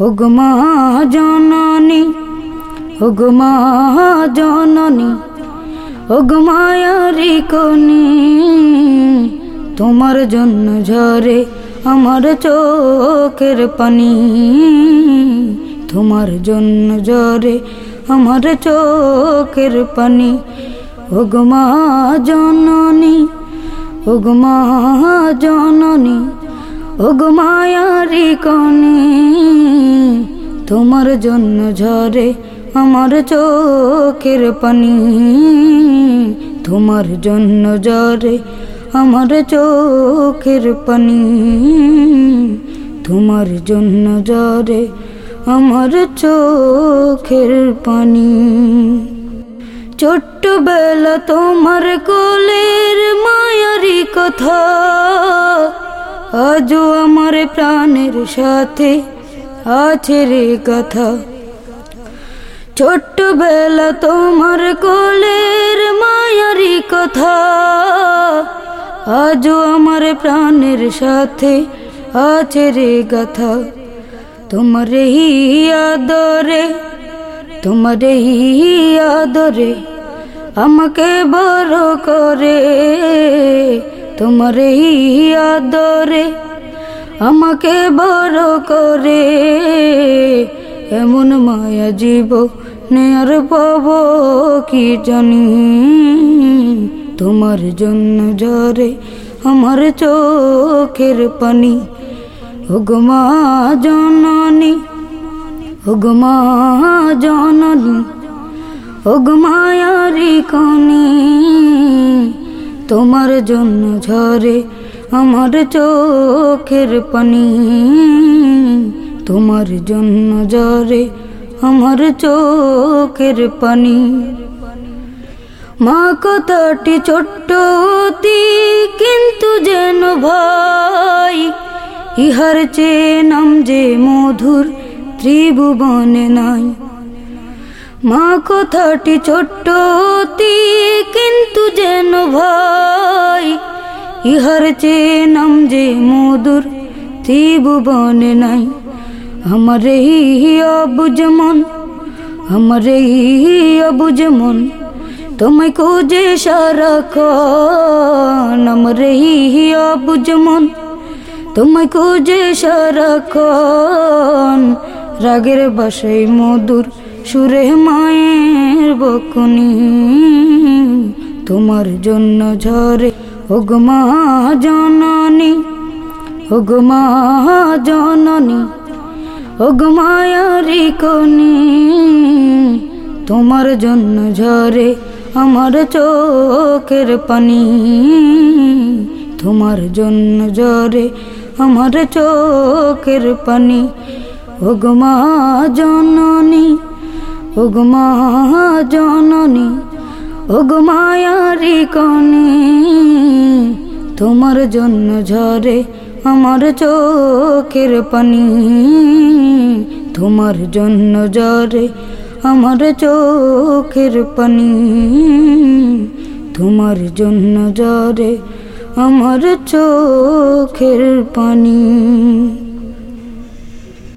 ওগমা জননী ওগমা জননী ওগমায়ারি কনি তোমার জন্য ঝরে আমার চোখের পানি, তোমার জন্য ঝরে আমার চোখের পানি, ওগমা জননী ওগমা জননী ওগমায়ারি কনি, তোমার জন্য ঝরে আমার চোখের পানি। তোমার জন্য ঝরে আমার চোখের পানি। তোমার জন্য ঝরে আমার চোখের পানি। ছোট্টবেলা তোমার কোলের মায়ারি কথা আজও আমার প্রাণের সাথে আছে রে কথা। ছোট্টবেলা তোমার কোলের মায়ারি কথা। আজও আমার প্রাণের সাথে আছে রে কথা। তোমার হি আদরে, তোমার হি আদরে আমাকে বড় করে। তোমার আদরে আমাকে বড় করে এমন মায়া জীব নেয়ার পাব কি জানি তোমার জন্য জরে আমার চোখের পানি ওগমা জননী ওগমা জননী ওগমায়ারি কনি তোমার জন্য ঝরে আমার চোখের পানি। তোমার জন্য ঝরে আমার চোখের পানি। মা কথাটি ছোট্ট কিন্তু যেন ভাই, ইহার চেয়ে নাম যে মধুর ত্রিভুবনে নাই। মা কথাটি ছোট্ট ইহার চেয়ে নাম যে মধুর ত্রিভুবনে নাই। আমার এই অবুজ মন, আমার এই অবুজ মন, তোমায় খোঁজে সারাক্ষণ। আমার এই অবুজ মন, তোমায় খোঁজে সারাক্ষণ। রাগের বাসাই মধুর সুরে মায়ের বকুনি, তোমার জন্য ঝরে ওগমা জননী ওগমা জননী ওগমায়ারি কনি তোমার জন্য ঝরে আমার চোখের পানি। তোমার জন্য ঝরে আমার চোখের পানি। ওগমা জননী ওগমা জননী ওগমায়ারি কনি, তোমার জন্য ঝরে আমার চোখের পানি। তোমার জন্য ঝরে আমার চোখের পানি। তোমার জন্য ঝরে আমার চোখের পানি।